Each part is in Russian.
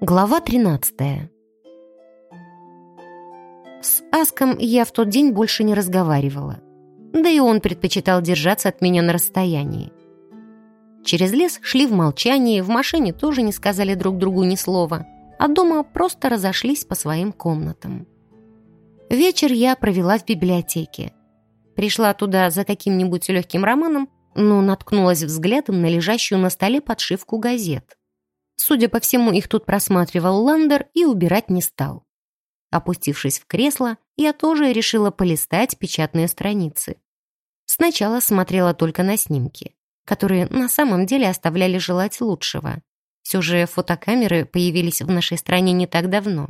Глава 13 С Аском я в тот день больше не разговаривала. Да и он предпочитал держаться от меня на расстоянии. Через лес шли в молчании, в машине тоже не сказали друг другу ни слова, а дома просто разошлись по своим комнатам. Вечер я провела в библиотеке. Пришла туда за каким-нибудь легким романом, но наткнулась взглядом на лежащую на столе подшивку газет. Судя по всему, их тут просматривал Ландер и убирать не стал. Опустившись в кресло, я тоже решила полистать печатные страницы. Сначала смотрела только на снимки, которые на самом деле оставляли желать лучшего. Все же фотокамеры появились в нашей стране не так давно.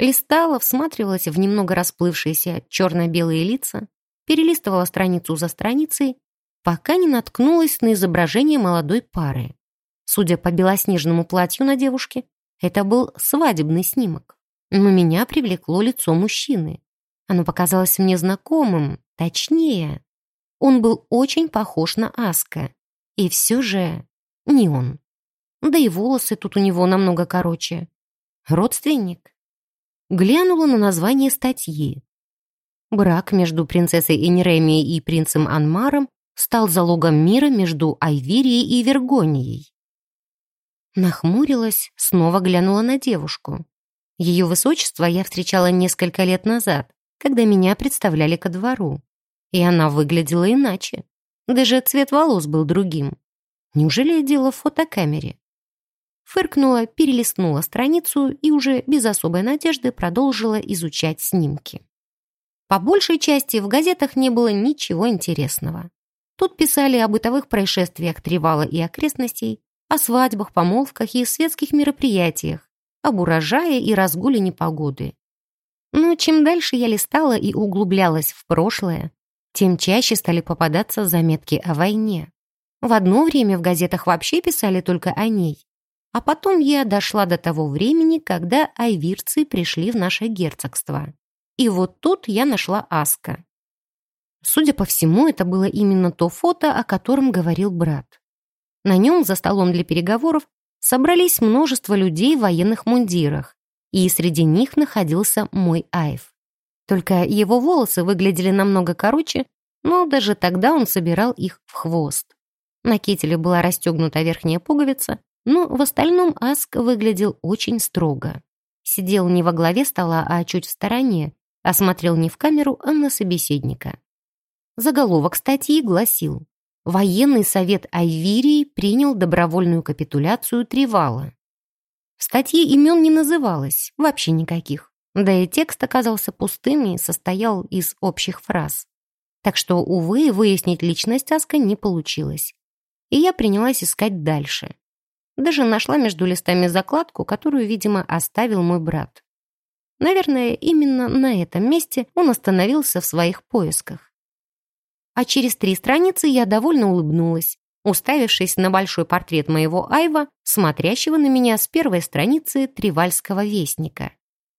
Листала, всматривалась в немного расплывшиеся черно-белые лица, перелистывала страницу за страницей, пока не наткнулась на изображение молодой пары. Судя по белоснежному платью на девушке, это был свадебный снимок. Но меня привлекло лицо мужчины. Оно показалось мне знакомым, точнее. Он был очень похож на Аска. И все же не он. Да и волосы тут у него намного короче. Родственник. Глянула на название статьи. Брак между принцессой Энеремией и принцем Анмаром стал залогом мира между Айвирией и Вергонией. Нахмурилась, снова глянула на девушку. Ее высочество я встречала несколько лет назад, когда меня представляли ко двору. И она выглядела иначе. Даже цвет волос был другим. Неужели дело в фотокамере? Фыркнула, перелистнула страницу и уже без особой надежды продолжила изучать снимки. По большей части в газетах не было ничего интересного. Тут писали о бытовых происшествиях Тревала и окрестностей, о свадьбах, помолвках и светских мероприятиях, об урожае и разгуле непогоды. Но чем дальше я листала и углублялась в прошлое, тем чаще стали попадаться заметки о войне. В одно время в газетах вообще писали только о ней. А потом я дошла до того времени, когда айвирцы пришли в наше герцогство. И вот тут я нашла Аска. Судя по всему, это было именно то фото, о котором говорил брат. На нем за столом для переговоров собрались множество людей в военных мундирах, и среди них находился мой Айв. Только его волосы выглядели намного короче, но даже тогда он собирал их в хвост. На кителе была расстегнута верхняя пуговица, но в остальном Аск выглядел очень строго. Сидел не во главе стола, а чуть в стороне, осмотрел не в камеру, а на собеседника. Заголовок статьи гласил военный совет Айвирии принял добровольную капитуляцию Тривала. В статье имен не называлось, вообще никаких. Да и текст оказался пустым и состоял из общих фраз. Так что, увы, выяснить личность Аска не получилось. И я принялась искать дальше. Даже нашла между листами закладку, которую, видимо, оставил мой брат. Наверное, именно на этом месте он остановился в своих поисках а через три страницы я довольно улыбнулась, уставившись на большой портрет моего Айва, смотрящего на меня с первой страницы Тривальского вестника.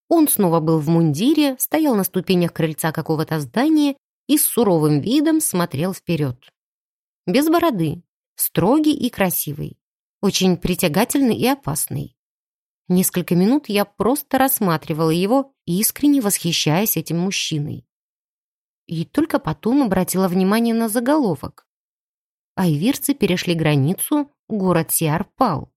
Он снова был в мундире, стоял на ступенях крыльца какого-то здания и с суровым видом смотрел вперед. Без бороды, строгий и красивый, очень притягательный и опасный. Несколько минут я просто рассматривала его, искренне восхищаясь этим мужчиной и только потом обратила внимание на заголовок. Айвирцы перешли границу, город Сиар пал.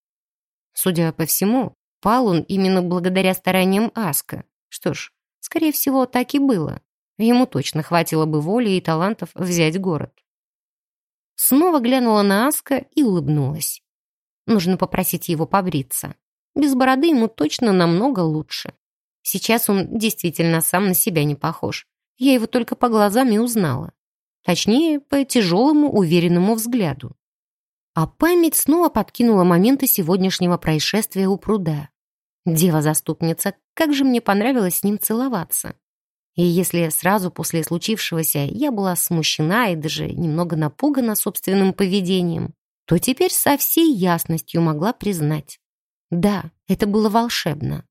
Судя по всему, пал он именно благодаря стараниям Аска. Что ж, скорее всего, так и было. Ему точно хватило бы воли и талантов взять город. Снова глянула на Аска и улыбнулась. Нужно попросить его побриться. Без бороды ему точно намного лучше. Сейчас он действительно сам на себя не похож. Я его только по глазам и узнала. Точнее, по тяжелому, уверенному взгляду. А память снова подкинула моменты сегодняшнего происшествия у пруда. Дева-заступница, как же мне понравилось с ним целоваться. И если сразу после случившегося я была смущена и даже немного напугана собственным поведением, то теперь со всей ясностью могла признать. Да, это было волшебно.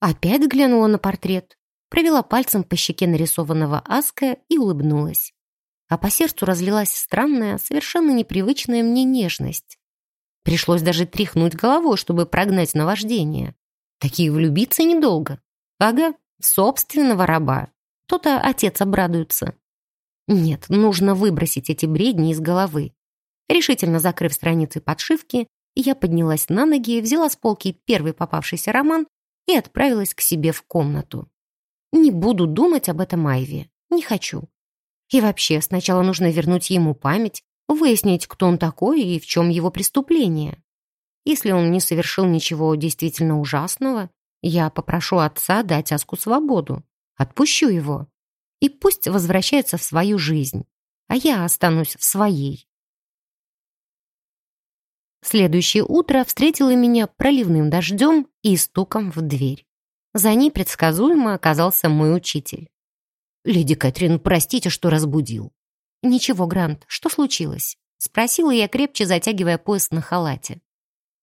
Опять глянула на портрет провела пальцем по щеке нарисованного Аска и улыбнулась. А по сердцу разлилась странная, совершенно непривычная мне нежность. Пришлось даже тряхнуть головой, чтобы прогнать наваждение. Такие влюбиться недолго. Ага, собственного раба. То-то отец обрадуется. Нет, нужно выбросить эти бредни из головы. Решительно закрыв страницы подшивки, я поднялась на ноги, взяла с полки первый попавшийся роман и отправилась к себе в комнату. Не буду думать об этом Айве. Не хочу. И вообще, сначала нужно вернуть ему память, выяснить, кто он такой и в чем его преступление. Если он не совершил ничего действительно ужасного, я попрошу отца дать Аску свободу. Отпущу его. И пусть возвращается в свою жизнь, а я останусь в своей. Следующее утро встретило меня проливным дождем и стуком в дверь. За ней предсказуемо оказался мой учитель. «Леди Кэтрин, простите, что разбудил». «Ничего, Грант, что случилось?» Спросила я, крепче затягивая пояс на халате.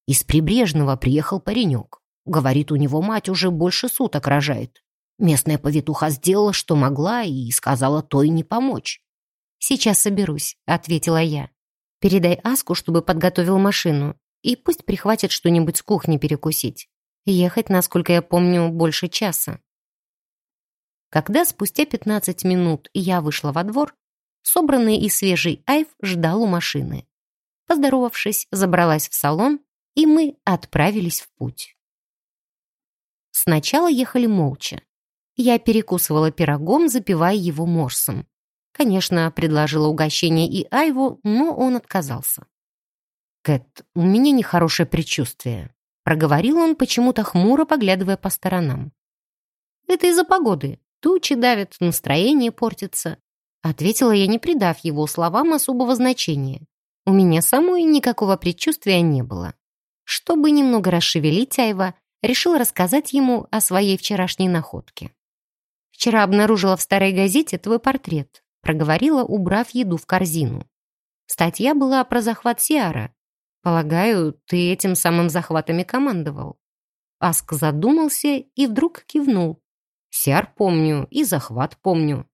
Из Прибрежного приехал паренек. Говорит, у него мать уже больше суток рожает. Местная повитуха сделала, что могла, и сказала той не помочь. «Сейчас соберусь», — ответила я. «Передай Аску, чтобы подготовил машину, и пусть прихватит что-нибудь с кухни перекусить. Ехать, насколько я помню, больше часа». Когда спустя 15 минут я вышла во двор, собранный и свежий Айв ждал у машины. Поздоровавшись, забралась в салон, и мы отправились в путь. Сначала ехали молча. Я перекусывала пирогом, запивая его морсом. Конечно, предложила угощение и Айву, но он отказался. «Кэт, у меня нехорошее предчувствие», — проговорил он, почему-то хмуро поглядывая по сторонам. «Это из-за погоды. Тучи давят, настроение портится», — ответила я, не придав его словам особого значения. У меня самой никакого предчувствия не было. Чтобы немного расшевелить Айва, решил рассказать ему о своей вчерашней находке. «Вчера обнаружила в старой газете твой портрет», проговорила, убрав еду в корзину. «Статья была про захват Сиара. Полагаю, ты этим самым захватами командовал». Аск задумался и вдруг кивнул. «Сиар помню и захват помню.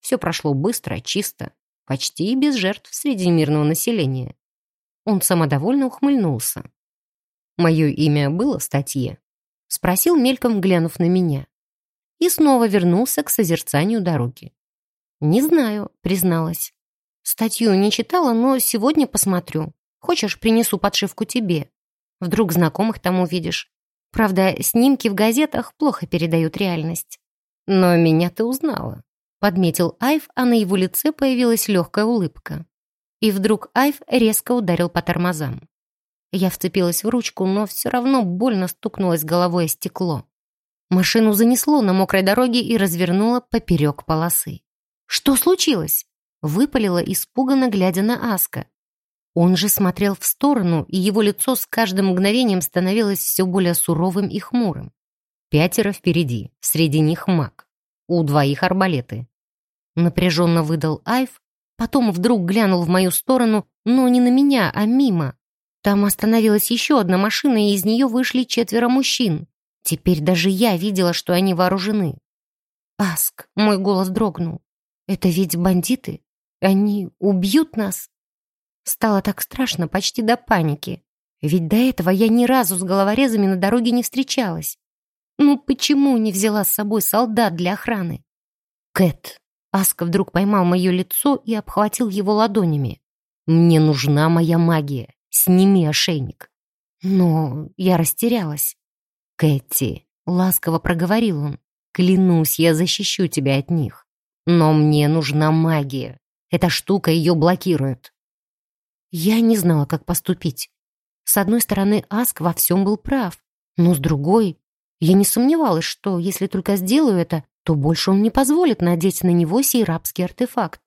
Все прошло быстро, чисто, почти без жертв среди мирного населения». Он самодовольно ухмыльнулся. «Мое имя было в статье?» Спросил мельком, глянув на меня и снова вернулся к созерцанию дороги. «Не знаю», — призналась. «Статью не читала, но сегодня посмотрю. Хочешь, принесу подшивку тебе? Вдруг знакомых там увидишь. Правда, снимки в газетах плохо передают реальность. Но меня ты узнала», — подметил Айв, а на его лице появилась легкая улыбка. И вдруг Айв резко ударил по тормозам. Я вцепилась в ручку, но все равно больно стукнулась головой о стекло. Машину занесло на мокрой дороге и развернуло поперек полосы. «Что случилось?» Выпалила, испуганно глядя на Аска. Он же смотрел в сторону, и его лицо с каждым мгновением становилось все более суровым и хмурым. Пятеро впереди, среди них маг. У двоих арбалеты. Напряженно выдал Айв, потом вдруг глянул в мою сторону, но не на меня, а мимо. Там остановилась еще одна машина, и из нее вышли четверо мужчин. Теперь даже я видела, что они вооружены. «Аск!» — мой голос дрогнул. «Это ведь бандиты? Они убьют нас?» Стало так страшно, почти до паники. Ведь до этого я ни разу с головорезами на дороге не встречалась. Ну почему не взяла с собой солдат для охраны? Кэт. Аска вдруг поймал мое лицо и обхватил его ладонями. «Мне нужна моя магия. Сними ошейник». Но я растерялась. «Кэти», — ласково проговорил он, — «клянусь, я защищу тебя от них. Но мне нужна магия. Эта штука ее блокирует». Я не знала, как поступить. С одной стороны, Аск во всем был прав, но с другой, я не сомневалась, что если только сделаю это, то больше он не позволит надеть на него сей рабский артефакт.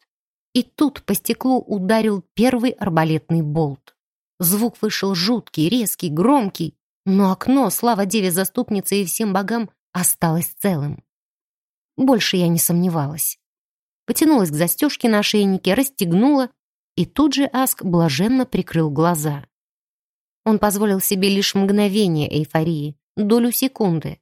И тут по стеклу ударил первый арбалетный болт. Звук вышел жуткий, резкий, громкий, но окно, слава деве заступнице и всем богам, осталось целым. Больше я не сомневалась. Потянулась к застежке на ошейнике, расстегнула, и тут же Аск блаженно прикрыл глаза. Он позволил себе лишь мгновение эйфории, долю секунды.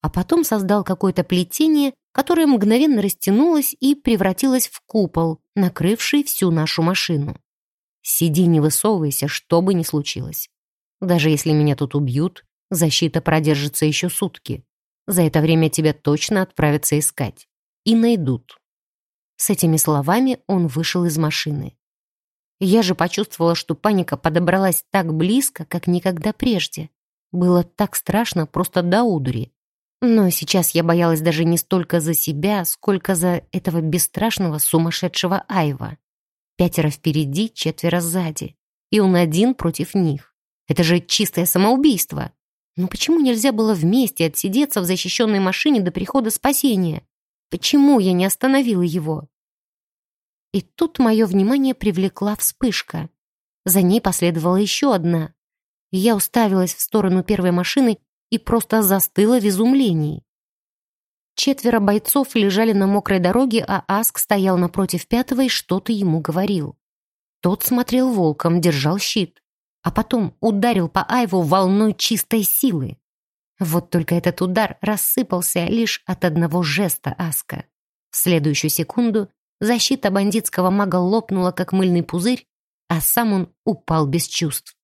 а потом создал какое-то плетение, которое мгновенно растянулось и превратилось в купол, накрывший всю нашу машину. Сиди, не высовывайся, что бы ни случилось. Даже если меня тут убьют, защита продержится еще сутки. За это время тебя точно отправятся искать. И найдут. С этими словами он вышел из машины. Я же почувствовала, что паника подобралась так близко, как никогда прежде. Было так страшно, просто до удури. Но сейчас я боялась даже не столько за себя, сколько за этого бесстрашного сумасшедшего Айва. Пятеро впереди, четверо сзади. И он один против них. Это же чистое самоубийство. Но почему нельзя было вместе отсидеться в защищенной машине до прихода спасения? Почему я не остановила его? И тут мое внимание привлекла вспышка. За ней последовала еще одна. Я уставилась в сторону первой машины и просто застыла в изумлении. Четверо бойцов лежали на мокрой дороге, а Аск стоял напротив пятого и что-то ему говорил. Тот смотрел волком, держал щит, а потом ударил по Айву волной чистой силы. Вот только этот удар рассыпался лишь от одного жеста Аска. В следующую секунду защита бандитского мага лопнула, как мыльный пузырь, а сам он упал без чувств.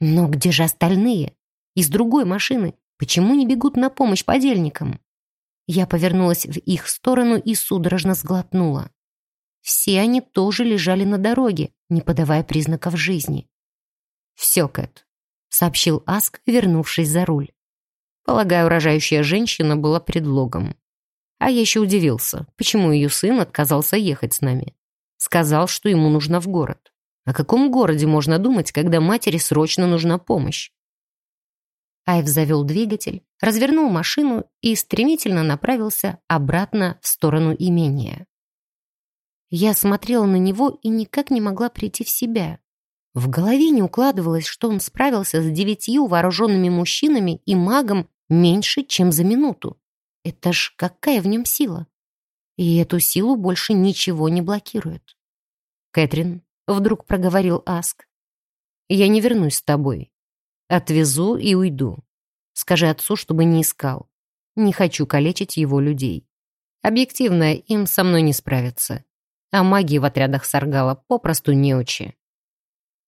Но где же остальные? Из другой машины. Почему не бегут на помощь подельникам? Я повернулась в их сторону и судорожно сглотнула. Все они тоже лежали на дороге, не подавая признаков жизни. «Все, Кэт», — сообщил Аск, вернувшись за руль. Полагаю, рожающая женщина была предлогом. А я еще удивился, почему ее сын отказался ехать с нами. Сказал, что ему нужно в город. О каком городе можно думать, когда матери срочно нужна помощь? Айв завел двигатель, развернул машину и стремительно направился обратно в сторону имения. Я смотрела на него и никак не могла прийти в себя. В голове не укладывалось, что он справился с девятью вооруженными мужчинами и магом меньше, чем за минуту. Это ж какая в нем сила? И эту силу больше ничего не блокирует. «Кэтрин», — вдруг проговорил Аск, — «я не вернусь с тобой. Отвезу и уйду. Скажи отцу, чтобы не искал. Не хочу калечить его людей. Объективно, им со мной не справиться. А магии в отрядах Саргала попросту неучи.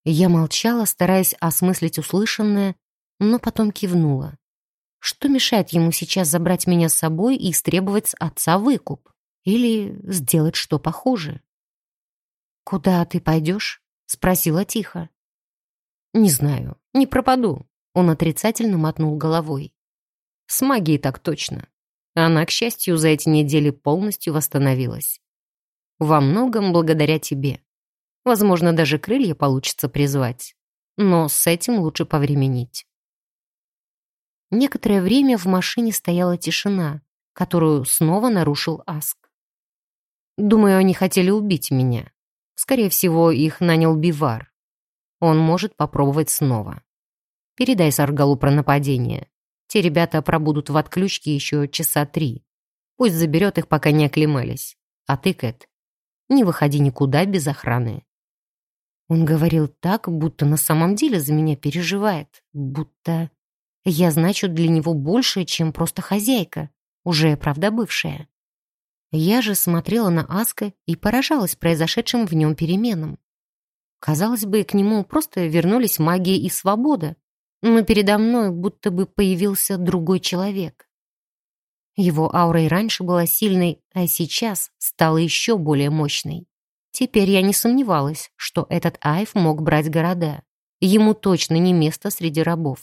Я молчала, стараясь осмыслить услышанное, но потом кивнула. Что мешает ему сейчас забрать меня с собой и истребовать с отца выкуп? Или сделать что похуже? «Куда ты пойдешь?» — спросила тихо. «Не знаю, не пропаду», — он отрицательно мотнул головой. «С магией так точно. Она, к счастью, за эти недели полностью восстановилась. Во многом благодаря тебе. Возможно, даже крылья получится призвать. Но с этим лучше повременить». Некоторое время в машине стояла тишина, которую снова нарушил Аск. «Думаю, они хотели убить меня. Скорее всего, их нанял Бивар. Он может попробовать снова. Передай Саргалу про нападение. Те ребята пробудут в отключке еще часа три. Пусть заберет их, пока не оклемались. А ты, Кэт, не выходи никуда без охраны. Он говорил так, будто на самом деле за меня переживает. Будто я значу для него больше, чем просто хозяйка, уже, правда, бывшая. Я же смотрела на Аска и поражалась произошедшим в нем переменам. Казалось бы, к нему просто вернулись магия и свобода, но передо мной будто бы появился другой человек. Его аура и раньше была сильной, а сейчас стала еще более мощной. Теперь я не сомневалась, что этот Айв мог брать города. Ему точно не место среди рабов.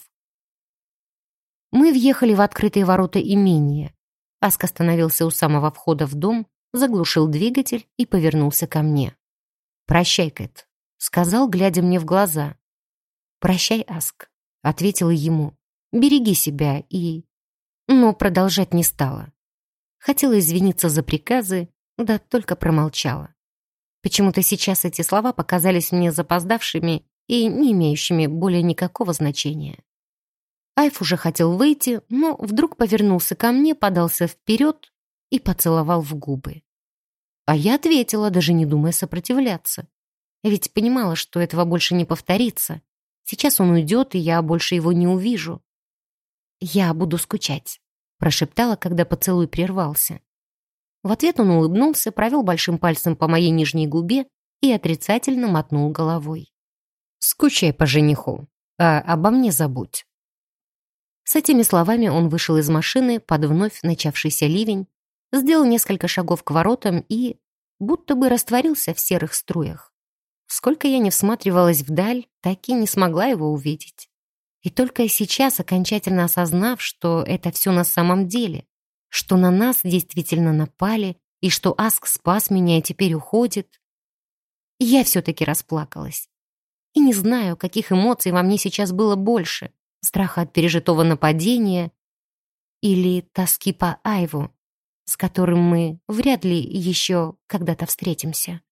Мы въехали в открытые ворота имения. Аск остановился у самого входа в дом, заглушил двигатель и повернулся ко мне. «Прощай, Кэт сказал, глядя мне в глаза. «Прощай, Аск», — ответила ему. «Береги себя и...» Но продолжать не стала. Хотела извиниться за приказы, да только промолчала. Почему-то сейчас эти слова показались мне запоздавшими и не имеющими более никакого значения. Айф уже хотел выйти, но вдруг повернулся ко мне, подался вперед и поцеловал в губы. А я ответила, даже не думая сопротивляться. Ведь понимала, что этого больше не повторится. Сейчас он уйдет, и я больше его не увижу. «Я буду скучать», — прошептала, когда поцелуй прервался. В ответ он улыбнулся, провел большим пальцем по моей нижней губе и отрицательно мотнул головой. «Скучай по жениху, а обо мне забудь». С этими словами он вышел из машины под вновь начавшийся ливень, сделал несколько шагов к воротам и будто бы растворился в серых струях. Сколько я не всматривалась вдаль, так и не смогла его увидеть. И только сейчас, окончательно осознав, что это все на самом деле, что на нас действительно напали, и что Аск спас меня и теперь уходит, я все-таки расплакалась. И не знаю, каких эмоций во мне сейчас было больше. Страха от пережитого нападения или тоски по Айву, с которым мы вряд ли еще когда-то встретимся.